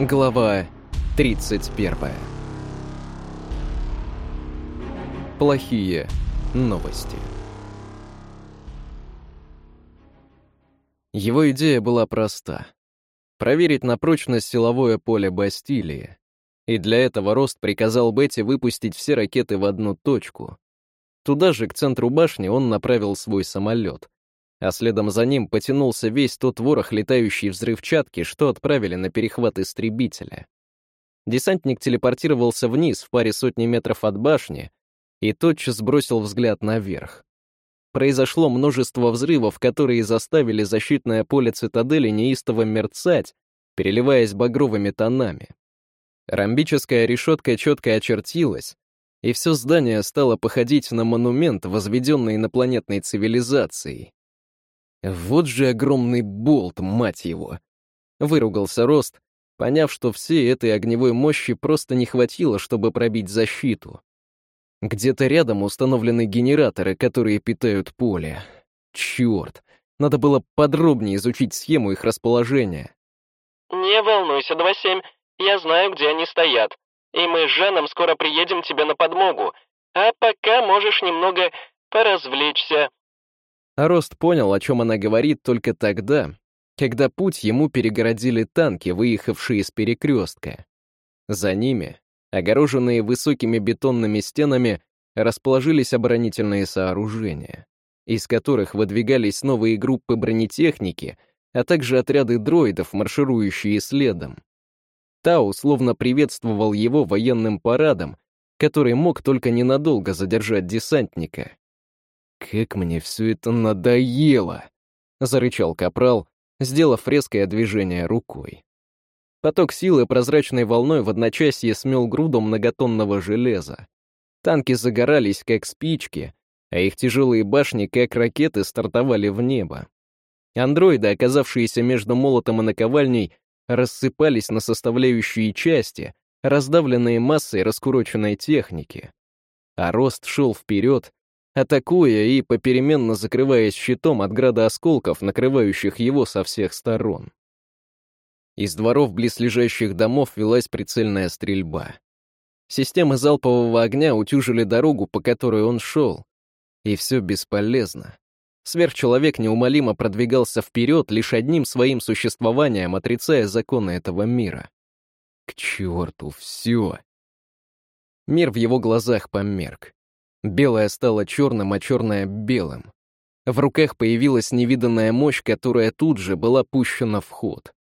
Глава 31. Плохие новости. Его идея была проста. Проверить на прочность силовое поле Бастилии. И для этого Рост приказал Бетти выпустить все ракеты в одну точку. Туда же, к центру башни, он направил свой самолет а следом за ним потянулся весь тот ворох летающей взрывчатки, что отправили на перехват истребителя. Десантник телепортировался вниз в паре сотни метров от башни и тотчас бросил взгляд наверх. Произошло множество взрывов, которые заставили защитное поле цитадели неистово мерцать, переливаясь багровыми тонами. Ромбическая решетка четко очертилась, и все здание стало походить на монумент, возведенный инопланетной цивилизацией. Вот же огромный болт, мать его! Выругался Рост, поняв, что всей этой огневой мощи просто не хватило, чтобы пробить защиту. Где-то рядом установлены генераторы, которые питают поле. Черт, надо было подробнее изучить схему их расположения. «Не волнуйся, 2-7, я знаю, где они стоят. И мы с Жаном скоро приедем тебе на подмогу. А пока можешь немного поразвлечься. А Рост понял, о чем она говорит только тогда, когда путь ему перегородили танки, выехавшие из перекрестка. За ними, огороженные высокими бетонными стенами, расположились оборонительные сооружения, из которых выдвигались новые группы бронетехники, а также отряды дроидов, марширующие следом. Тау словно приветствовал его военным парадом, который мог только ненадолго задержать десантника. «Как мне все это надоело!» — зарычал капрал, сделав резкое движение рукой. Поток силы прозрачной волной в одночасье смел груду многотонного железа. Танки загорались, как спички, а их тяжелые башни, как ракеты, стартовали в небо. Андроиды, оказавшиеся между молотом и наковальней, рассыпались на составляющие части, раздавленные массой раскуроченной техники. А рост шел вперед, атакуя и попеременно закрываясь щитом от града осколков, накрывающих его со всех сторон. Из дворов близлежащих домов велась прицельная стрельба. Системы залпового огня утюжили дорогу, по которой он шел. И все бесполезно. Сверхчеловек неумолимо продвигался вперед лишь одним своим существованием, отрицая законы этого мира. К черту, все. Мир в его глазах померк. Белое стало черным, а черное — белым. В руках появилась невиданная мощь, которая тут же была пущена в ход.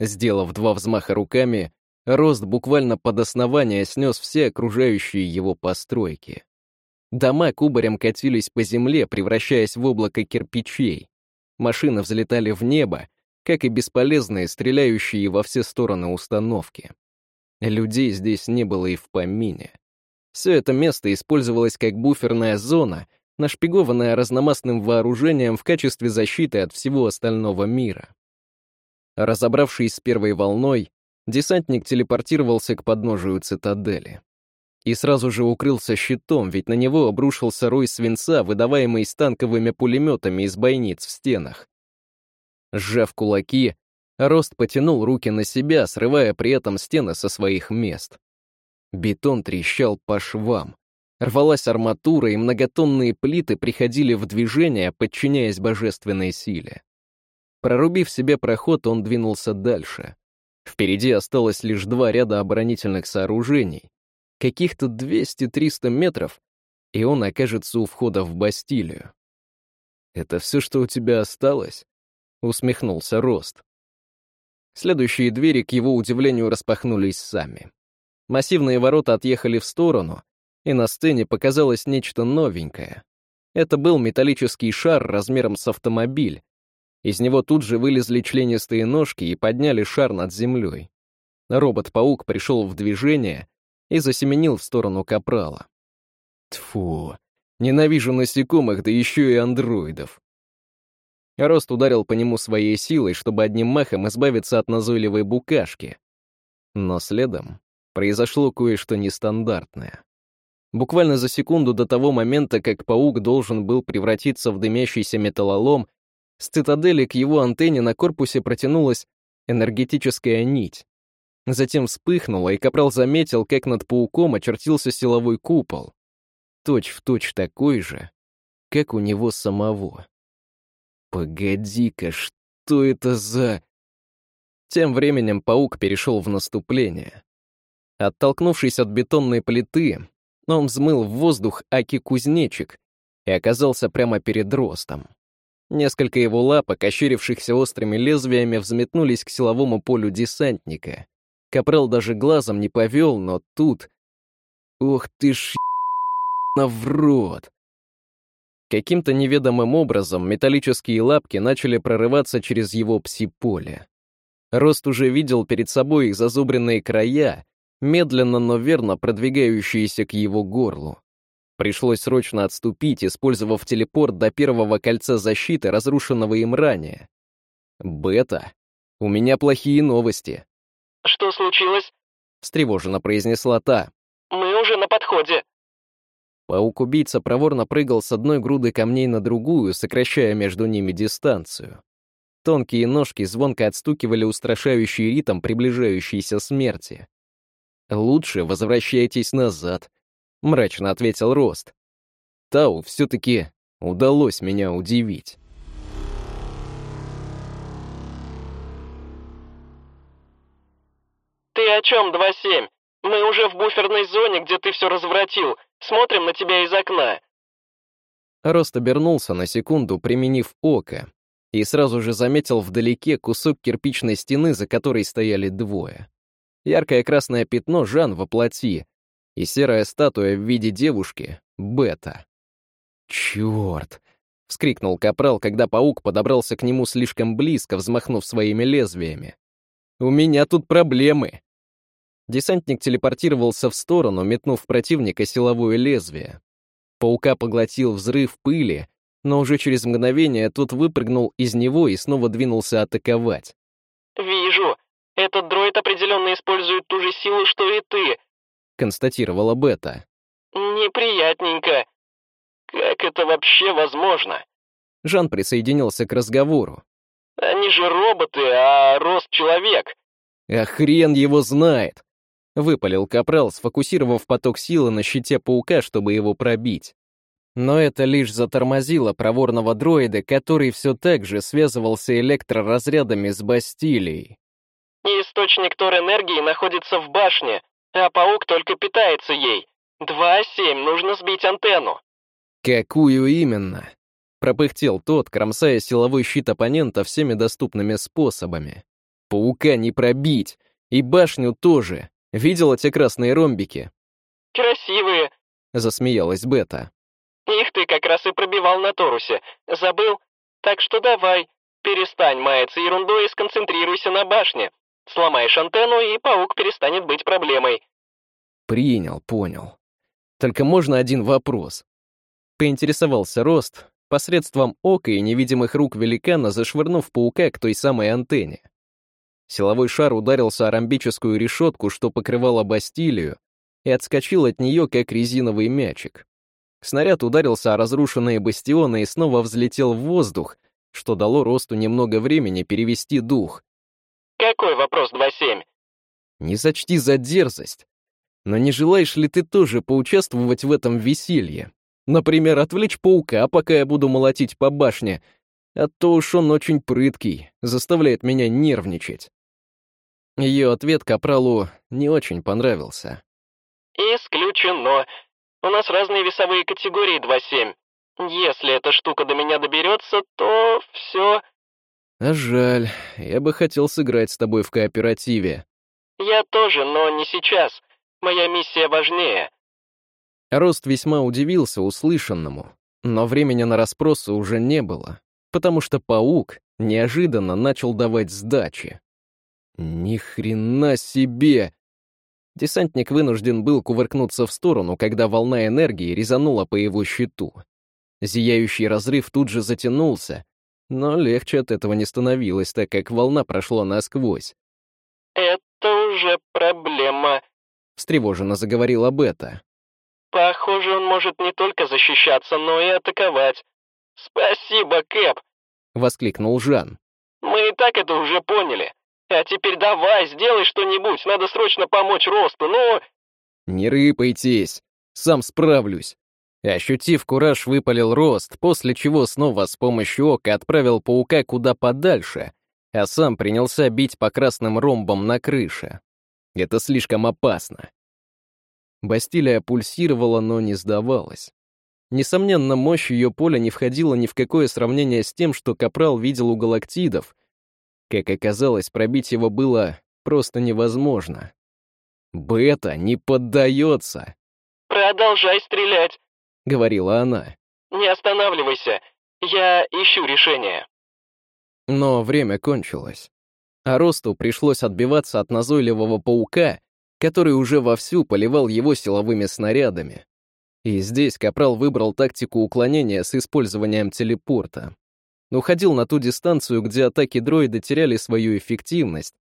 Сделав два взмаха руками, Рост буквально под основание снес все окружающие его постройки. Дома кубарем катились по земле, превращаясь в облако кирпичей. Машины взлетали в небо, как и бесполезные, стреляющие во все стороны установки. Людей здесь не было и в помине. Все это место использовалось как буферная зона, нашпигованная разномастным вооружением в качестве защиты от всего остального мира. Разобравшись с первой волной, десантник телепортировался к подножию цитадели. И сразу же укрылся щитом, ведь на него обрушился рой свинца, выдаваемый станковыми пулеметами из бойниц в стенах. Сжав кулаки, Рост потянул руки на себя, срывая при этом стены со своих мест. Бетон трещал по швам. Рвалась арматура, и многотонные плиты приходили в движение, подчиняясь божественной силе. Прорубив себе проход, он двинулся дальше. Впереди осталось лишь два ряда оборонительных сооружений. Каких-то 200-300 метров, и он окажется у входа в Бастилию. «Это все, что у тебя осталось?» — усмехнулся Рост. Следующие двери, к его удивлению, распахнулись сами. Массивные ворота отъехали в сторону, и на сцене показалось нечто новенькое. Это был металлический шар размером с автомобиль. Из него тут же вылезли членистые ножки и подняли шар над землей. Робот-паук пришел в движение и засеменил в сторону капрала. Тфу, ненавижу насекомых, да еще и андроидов. Рост ударил по нему своей силой, чтобы одним махом избавиться от назойливой букашки. Но следом произошло кое-что нестандартное. Буквально за секунду до того момента, как паук должен был превратиться в дымящийся металлолом, с цитадели к его антенне на корпусе протянулась энергетическая нить. Затем вспыхнуло, и Капрал заметил, как над пауком очертился силовой купол. Точь в точь такой же, как у него самого. Погоди-ка, что это за... Тем временем паук перешел в наступление. Оттолкнувшись от бетонной плиты, он взмыл в воздух аки-кузнечик и оказался прямо перед ростом. Несколько его лапок, ощерившихся острыми лезвиями, взметнулись к силовому полю десантника. Капрал даже глазом не повел, но тут... Ух ты ж в рот! Каким-то неведомым образом металлические лапки начали прорываться через его пси-поле. Рост уже видел перед собой их зазубренные края, медленно, но верно продвигающиеся к его горлу. Пришлось срочно отступить, использовав телепорт до первого кольца защиты, разрушенного им ранее. «Бета, у меня плохие новости». «Что случилось?» — встревоженно произнесла та. «Мы уже на подходе». Паук-убийца проворно прыгал с одной груды камней на другую, сокращая между ними дистанцию. Тонкие ножки звонко отстукивали устрашающий ритм приближающейся смерти. «Лучше возвращайтесь назад», — мрачно ответил Рост. «Тау все-таки удалось меня удивить». «Ты о чем, 2-7? Мы уже в буферной зоне, где ты все развратил. Смотрим на тебя из окна». Рост обернулся на секунду, применив око, и сразу же заметил вдалеке кусок кирпичной стены, за которой стояли двое. Яркое красное пятно Жан воплоти и серая статуя в виде девушки — Бета. «Чёрт!» — вскрикнул Капрал, когда паук подобрался к нему слишком близко, взмахнув своими лезвиями. «У меня тут проблемы!» Десантник телепортировался в сторону, метнув противника силовое лезвие. Паука поглотил взрыв пыли, но уже через мгновение тот выпрыгнул из него и снова двинулся атаковать. «Вижу. Этот дроид определенно использует ту же силу, что и ты», — констатировала Бета. «Неприятненько. Как это вообще возможно?» Жан присоединился к разговору. «Они же роботы, а рост человек». «А хрен его знает!» Выпалил Капрал, сфокусировав поток силы на щите паука, чтобы его пробить. Но это лишь затормозило проворного дроида, который все так же связывался электроразрядами с Бастилией. «Источник Тор-энергии находится в башне, а паук только питается ей. 2-7, нужно сбить антенну». «Какую именно?» Пропыхтел тот, кромсая силовой щит оппонента всеми доступными способами. «Паука не пробить, и башню тоже. Видела те красные ромбики?» «Красивые», — засмеялась Бета. «Их ты как раз и пробивал на Торусе. Забыл? Так что давай, перестань маяться ерундой и сконцентрируйся на башне. Сломаешь антенну, и паук перестанет быть проблемой». «Принял, понял. Только можно один вопрос?» Поинтересовался Рост, посредством ока и невидимых рук великана зашвырнув паука к той самой антенне. Силовой шар ударился о ромбическую решетку, что покрывала Бастилию, и отскочил от нее, как резиновый мячик. Снаряд ударился о разрушенные бастионы и снова взлетел в воздух, что дало Росту немного времени перевести дух. «Какой вопрос 2.7?» «Не сочти за дерзость. Но не желаешь ли ты тоже поучаствовать в этом веселье? Например, отвлечь паука, пока я буду молотить по башне, а то уж он очень прыткий, заставляет меня нервничать». Ее ответ Капралу не очень понравился. «Исключено. У нас разные весовые категории 2.7. Если эта штука до меня доберется, то все...» «А жаль. Я бы хотел сыграть с тобой в кооперативе». «Я тоже, но не сейчас. Моя миссия важнее». Рост весьма удивился услышанному, но времени на расспросы уже не было, потому что паук неожиданно начал давать сдачи. Ни хрена себе! Десантник вынужден был кувыркнуться в сторону, когда волна энергии резанула по его щиту. Зияющий разрыв тут же затянулся, но легче от этого не становилось, так как волна прошла насквозь. «Это уже проблема», — встревоженно заговорила Бета. «Похоже, он может не только защищаться, но и атаковать. Спасибо, Кэп!» — воскликнул Жан. «Мы и так это уже поняли. А теперь давай, сделай что-нибудь, надо срочно помочь Росту, ну...» «Не рыпайтесь, сам справлюсь». Ощутив кураж, выпалил Рост, после чего снова с помощью ока отправил паука куда подальше, а сам принялся бить по красным ромбам на крыше. Это слишком опасно. Бастилия пульсировала, но не сдавалась. Несомненно, мощь ее поля не входила ни в какое сравнение с тем, что Капрал видел у галактидов. Как оказалось, пробить его было просто невозможно. «Бета не поддается!» «Продолжай стрелять», — говорила она. «Не останавливайся, я ищу решение». Но время кончилось. А Росту пришлось отбиваться от назойливого паука, который уже вовсю поливал его силовыми снарядами. И здесь Капрал выбрал тактику уклонения с использованием телепорта. Уходил на ту дистанцию, где атаки дроида теряли свою эффективность,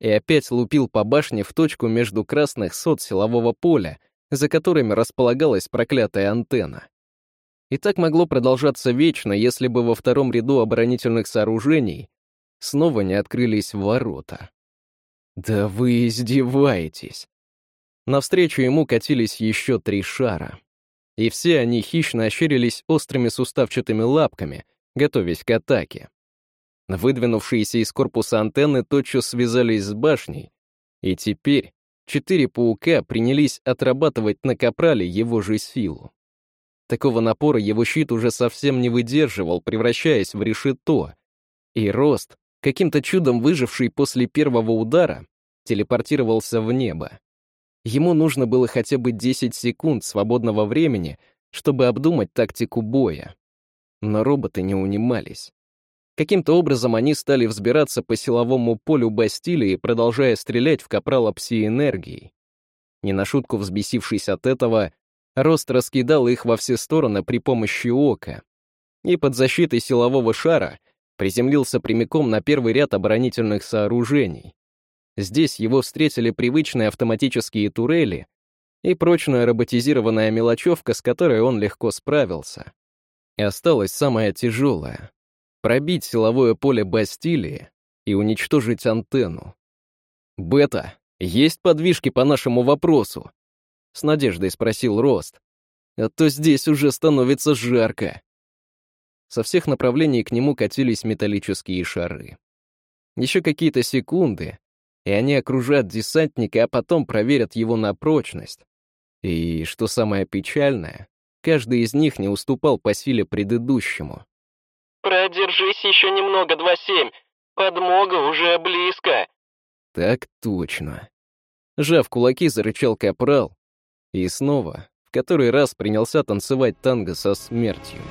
и опять лупил по башне в точку между красных сот силового поля, за которыми располагалась проклятая антенна. И так могло продолжаться вечно, если бы во втором ряду оборонительных сооружений снова не открылись ворота. «Да вы издеваетесь!» Навстречу ему катились еще три шара. И все они хищно ощерились острыми суставчатыми лапками, готовясь к атаке. Выдвинувшиеся из корпуса антенны тотчас связались с башней, и теперь четыре паука принялись отрабатывать на капрале его же силу. Такого напора его щит уже совсем не выдерживал, превращаясь в решето, и рост каким-то чудом выживший после первого удара, телепортировался в небо. Ему нужно было хотя бы 10 секунд свободного времени, чтобы обдумать тактику боя. Но роботы не унимались. Каким-то образом они стали взбираться по силовому полю Бастилии, продолжая стрелять в капрала пси-энергией. Не на шутку взбесившись от этого, Рост раскидал их во все стороны при помощи ока. И под защитой силового шара приземлился прямиком на первый ряд оборонительных сооружений. Здесь его встретили привычные автоматические турели и прочная роботизированная мелочевка, с которой он легко справился. И осталось самое тяжелое — пробить силовое поле Бастилии и уничтожить антенну. «Бета, есть подвижки по нашему вопросу?» — с надеждой спросил Рост. «А то здесь уже становится жарко». Со всех направлений к нему катились металлические шары. Еще какие-то секунды, и они окружат десантника, а потом проверят его на прочность. И, что самое печальное, каждый из них не уступал по силе предыдущему. «Продержись еще немного, 2-7. Подмога уже близко». «Так точно». Жав кулаки, зарычал капрал, и снова, в который раз принялся танцевать танго со смертью.